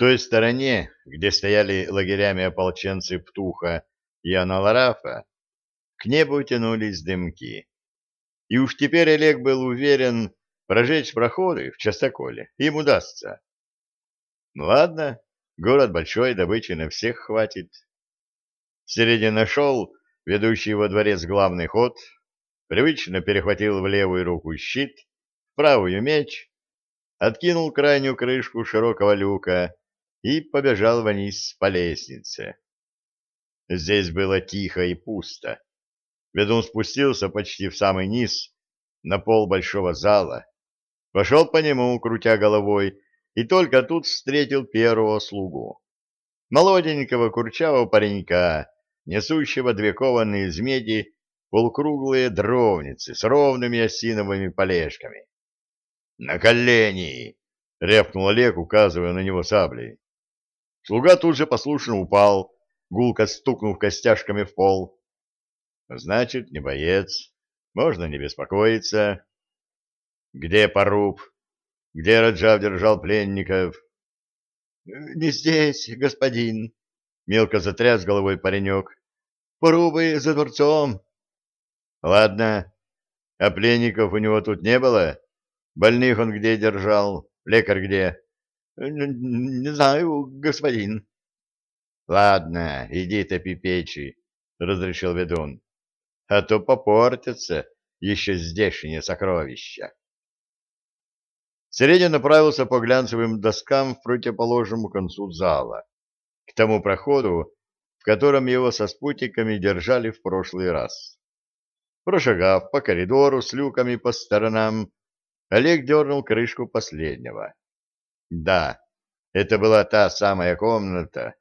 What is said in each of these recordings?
той стороне, где стояли лагерями ополченцы Птуха и Аналарафа, к небу тянулись дымки. И уж теперь Олег был уверен, прожечь проходы в частоколе им удастся. Ну ладно, город большой, добычи на всех хватит. Середин нашел ведущий во дворец главный ход, привычно перехватил в левую руку щит, в правую меч, откинул крайнюю крышку широкого люка и побежал вниз по лестнице. Здесь было тихо и пусто. Ведун спустился почти в самый низ, на пол большого зала, пошел по нему, крутя головой, и только тут встретил первого слугу. Молоденького курчавого паренька, несущего две кованые из меди полукруглые дровницы с ровными осиновыми полежками. «На колени!» — рявкнул Олег, указывая на него саблей. Слуга тут же послушно упал, гулко стукнув костяшками в пол. Значит, не боец, можно не беспокоиться. Где поруб? Где Раджав держал пленников? — Не здесь, господин, — мелко затряс головой паренек. — Порубы за дворцом. — Ладно. А пленников у него тут не было? Больных он где держал? Лекарь где? — Не знаю, господин. — Ладно, иди топи печи, — разрешил ведун а то попортятся еще здешние сокровища. Середин направился по глянцевым доскам в противоположному концу зала, к тому проходу, в котором его со спутниками держали в прошлый раз. Прошагав по коридору с люками по сторонам, Олег дернул крышку последнего. Да, это была та самая комната,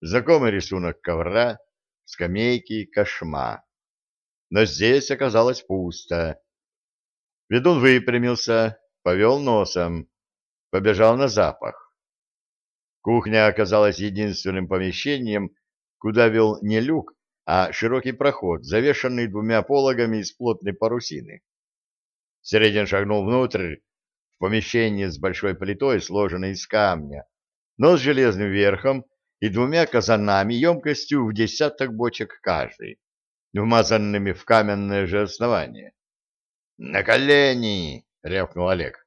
знакомый рисунок ковра, скамейки, кошма но здесь оказалось пусто. Ведун выпрямился, повел носом, побежал на запах. Кухня оказалась единственным помещением, куда вел не люк, а широкий проход, завешанный двумя пологами из плотной парусины. Середин шагнул внутрь, помещение с большой плитой, сложенной из камня, но с железным верхом и двумя казанами емкостью в десяток бочек каждый вмазанными в каменное же основание. «На колени!» — рявкнул Олег.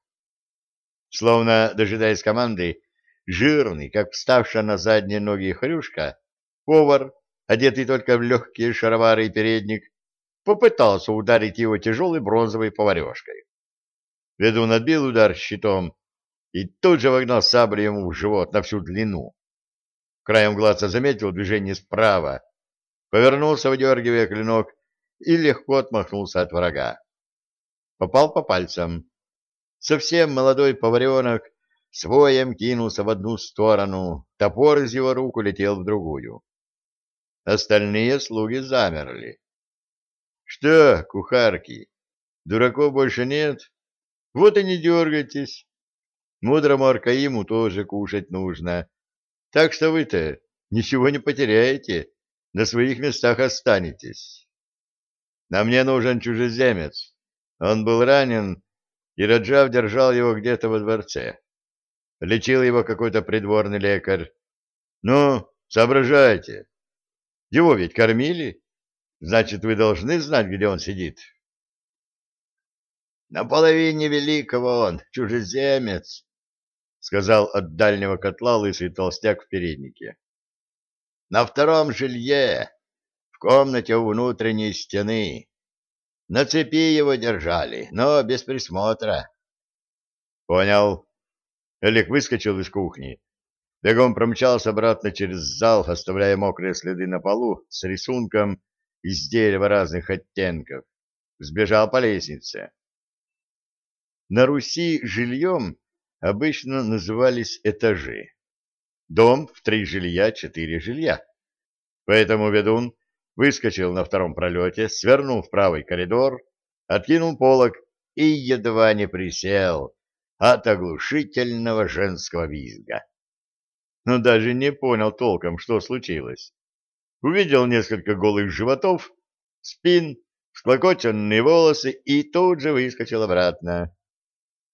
Словно дожидаясь команды, жирный, как вставшая на задние ноги хрюшка, повар, одетый только в легкие шаровары и передник, попытался ударить его тяжелой бронзовой поварешкой. Ведун отбил удар щитом и тут же вогнал саблю ему в живот на всю длину. Краем глаза заметил движение справа, повернулся, выдергивая клинок, и легко отмахнулся от врага. Попал по пальцам. Совсем молодой поваренок своем кинулся в одну сторону, топор из его рук улетел в другую. Остальные слуги замерли. — Что, кухарки, дураков больше нет? Вот и не дергайтесь. Мудрому Аркаиму тоже кушать нужно. Так что вы-то ничего не потеряете на своих местах останетесь. На мне нужен чужеземец. Он был ранен, и Раджав держал его где-то во дворце. Лечил его какой-то придворный лекарь. Ну, соображайте. Его ведь кормили. Значит, вы должны знать, где он сидит. На половине великого он, чужеземец, — сказал от дальнего котла лысый толстяк в переднике. На втором жилье, в комнате у внутренней стены. На цепи его держали, но без присмотра. Понял. Олег выскочил из кухни. Бегом промчался обратно через зал, оставляя мокрые следы на полу с рисунком из дерева разных оттенков. Сбежал по лестнице. На Руси жильем обычно назывались этажи. Дом в три жилья, четыре жилья. Поэтому ведун выскочил на втором пролете, свернул в правый коридор, откинул полог и едва не присел от оглушительного женского визга. Но даже не понял толком, что случилось. Увидел несколько голых животов, спин, склокоченные волосы и тут же выскочил обратно.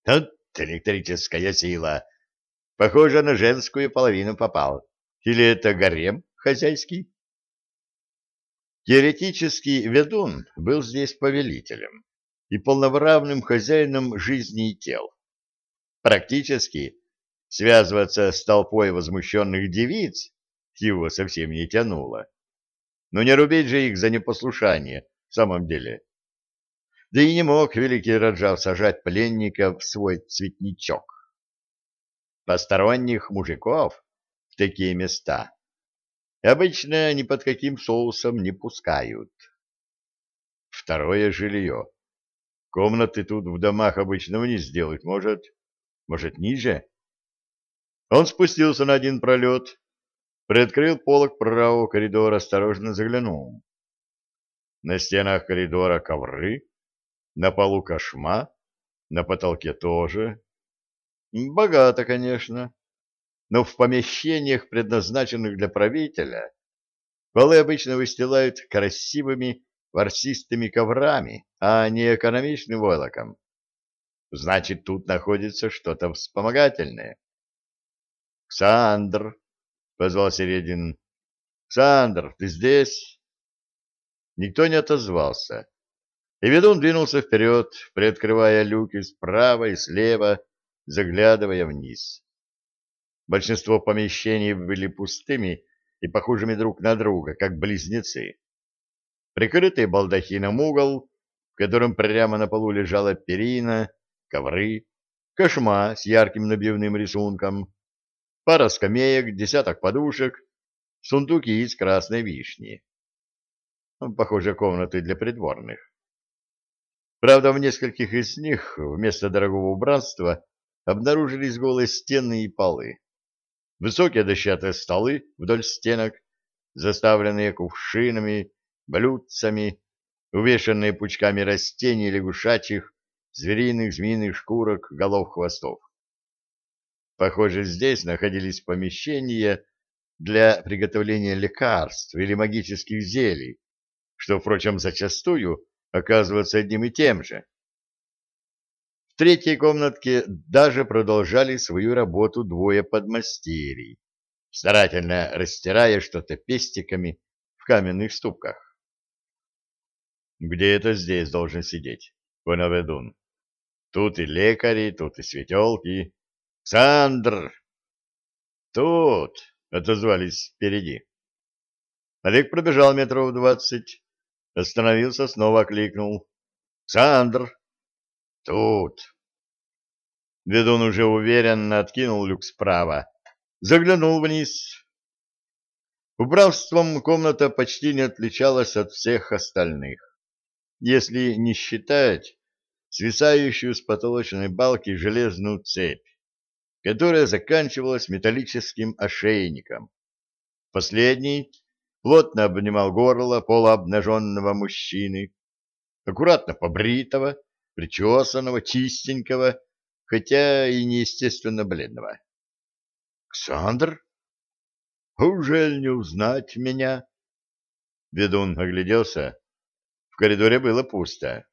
Вот электрическая сила! Похоже, на женскую половину попал. Или это гарем хозяйский? Теоретически ведун был здесь повелителем и полноправным хозяином жизни и тел. Практически связываться с толпой возмущенных девиц его совсем не тянуло. Но не рубить же их за непослушание в самом деле. Да и не мог великий Раджав сажать пленника в свой цветничок. Посторонних мужиков в такие места обычно ни под каким соусом не пускают. Второе жилье. Комнаты тут в домах обычно вниз сделать может, может ниже. Он спустился на один пролет, приоткрыл полок правого коридора, осторожно заглянул. На стенах коридора ковры, на полу кошма, на потолке тоже. Богато, конечно, но в помещениях, предназначенных для правителя, полы обычно выстилают красивыми ворсистыми коврами, а не экономичным войлоком. Значит, тут находится что-то вспомогательное. «Ксандр!» — позвал Середин. «Ксандр, ты здесь?» Никто не отозвался. И ведун двинулся вперед, приоткрывая люки справа и слева, заглядывая вниз. Большинство помещений были пустыми и похожими друг на друга, как близнецы. Прикрытый балдахином угол, в котором прямо на полу лежала перина, ковры, кошма с ярким набивным рисунком, пара скамеек, десяток подушек, сундуки из красной вишни. Ну, похоже, комнаты для придворных. Правда, в нескольких из них вместо дорогого убранства обнаружились голые стены и полы. Высокие дощатые столы вдоль стенок, заставленные кувшинами, блюдцами, увешанные пучками растений лягушачьих, звериных, змеиных шкурок, голов, хвостов. Похоже, здесь находились помещения для приготовления лекарств или магических зелий, что, впрочем, зачастую оказывается одним и тем же. В третьей комнатке даже продолжали свою работу двое подмастерий, старательно растирая что-то пестиками в каменных ступках. «Где это здесь должен сидеть?» — понял ведун. «Тут и лекари, тут и светелки. Сандр!» «Тут!» — отозвались впереди. Олег пробежал метров двадцать, Остановился, снова окликнул. «Сандр!» «Тут!» Ведун уже уверенно откинул люк справа. Заглянул вниз. Убравством комната почти не отличалась от всех остальных, если не считать свисающую с потолочной балки железную цепь, которая заканчивалась металлическим ошейником. Последний плотно обнимал горло полуобнаженного мужчины, аккуратно побритого, причесанного, чистенького, хотя и неестественно бледного. — Ксандр? Ужель не узнать меня? Ведун огляделся. В коридоре было пусто.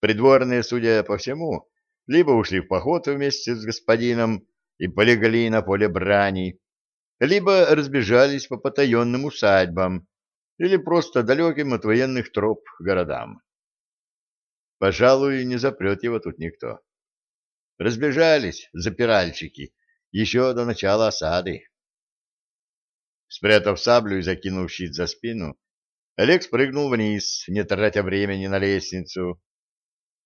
Придворные, судя по всему, либо ушли в поход вместе с господином и полегли на поле брани, либо разбежались по потаенным усадьбам или просто далеким от военных троп городам. Пожалуй, не запрет его тут никто. Разбежались запиральщики еще до начала осады. Спрятав саблю и закинув щит за спину, Олег спрыгнул вниз, не тратя времени на лестницу.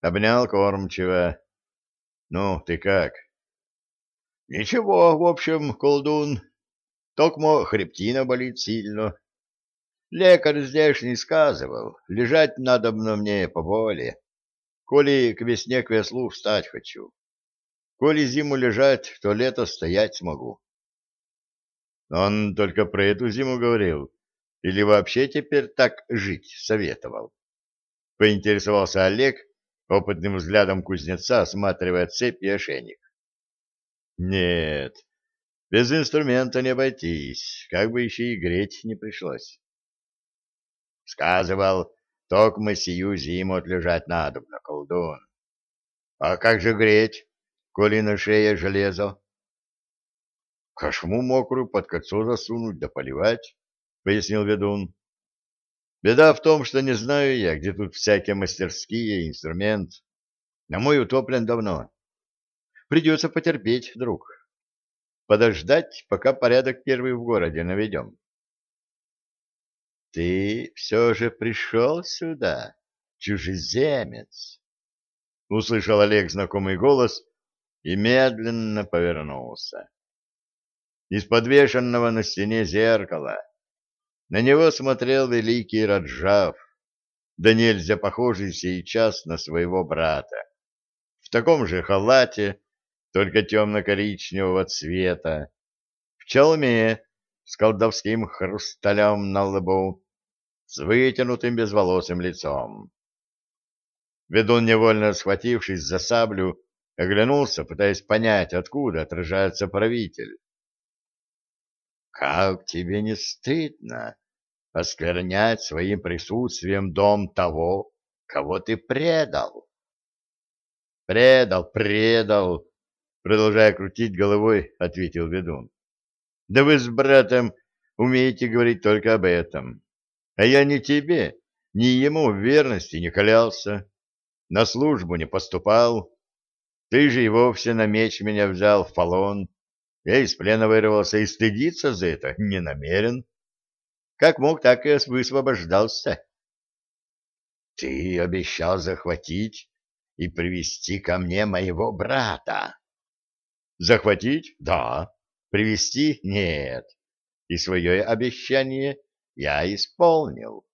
Обнял кормчиво. — Ну, ты как? — Ничего, в общем, колдун, Токмо хребтина болит сильно. Лекарь здешний сказывал, лежать надо мне поболее, коли к весне к веслу встать хочу. Коли зиму лежать, то лето стоять смогу. Он только про эту зиму говорил, или вообще теперь так жить советовал? Поинтересовался Олег, опытным взглядом кузнеца, осматривая цепь и ошейник. Нет, без инструмента не обойтись, как бы еще и греть не пришлось. Сказывал, токмо сию зиму отлежать на колдун. А как же греть, коли на шее железо? — Кошму мокрую под кольцо засунуть да поливать, — пояснил ведун. — Беда в том, что не знаю я, где тут всякие мастерские, инструмент. На мой утоплен давно. Придется потерпеть, друг. Подождать, пока порядок первый в городе наведем. — Ты все же пришел сюда, чужеземец? — услышал Олег знакомый голос и медленно повернулся из подвешенного на стене зеркала. На него смотрел великий Раджав, да нельзя похожий сейчас на своего брата. В таком же халате, только темно-коричневого цвета, в челме с колдовским хрусталем на лбу, с вытянутым безволосым лицом. Ведун, невольно схватившись за саблю, оглянулся, пытаясь понять, откуда отражается правитель. Как тебе не стыдно осквернять своим присутствием дом того, кого ты предал? Предал, предал, продолжая крутить головой, ответил ведун. Да вы с братом умеете говорить только об этом. А я ни тебе, ни ему в верности не клялся, на службу не поступал. Ты же и вовсе на меч меня взял в полон. Я из плена вырвался и стыдиться за это не намерен. Как мог, так и высвобождался. Ты обещал захватить и привести ко мне моего брата. Захватить? Да. Привести? Нет. И свое обещание я исполнил.